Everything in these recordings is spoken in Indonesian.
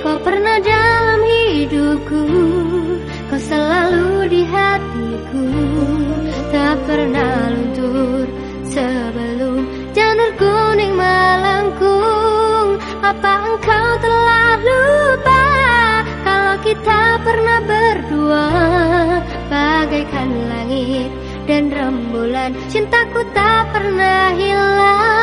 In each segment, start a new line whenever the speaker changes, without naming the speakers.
Kau pernah dalam hidupku selalu di hatiku. Tak pernah luntur Sebelum janur kuning melengkung. Apa engkau telah lupa Kalau kita pernah berdua? Bagaikan langit dan rembulan Cintaku tak pernah hilang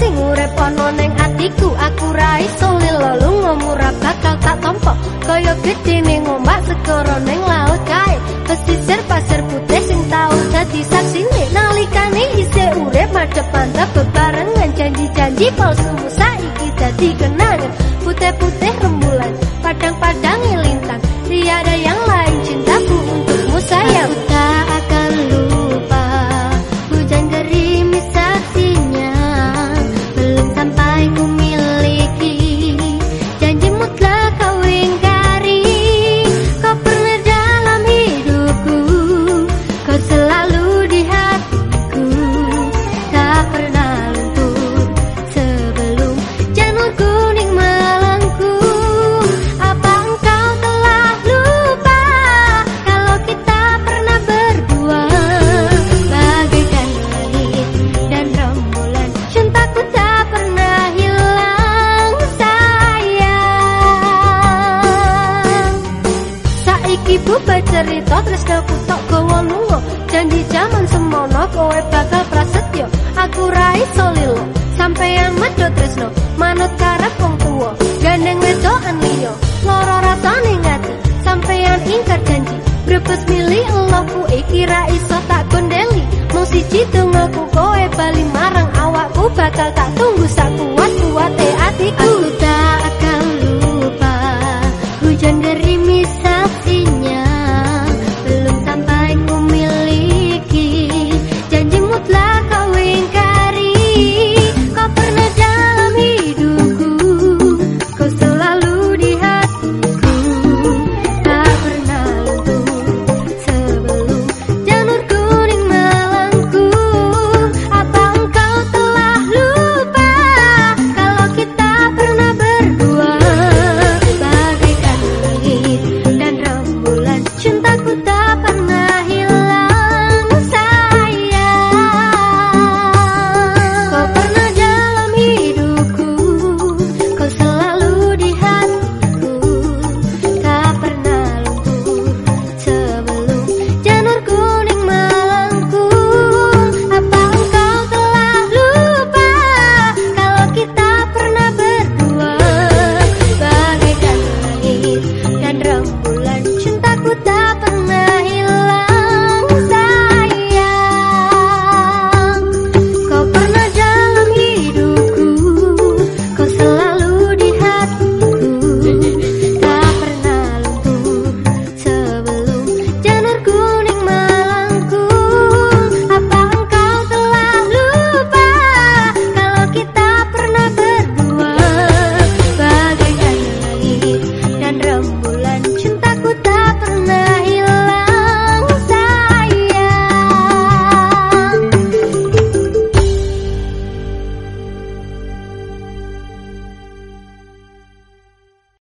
sing urip ana ning atiku aku ra iso lilo lunga murah bakal tak tompo. Kaya gedene ngombak segara ning laut kae. Pesisir pasir putih sing tau dadi saksine nalikane isih urip madhep pantai bebarengan. Janji-janji palsu saiki dadi kenangan. Putih-putih saiki bubar cerita tresno tok gawa lunga janji jaman semono kowe bakal prasetyo. Aku ra iso lilo. Sampeyan medho tresno manut karep wong tuwa. Gandeng wedokan liya lara rasane ngati. Sampeyan ingkar janji brebes milih eloku. Iki ra iso tak gondeli. Mung siji dongaku kowe bali marang awakku bakal tak tunggu sak kuat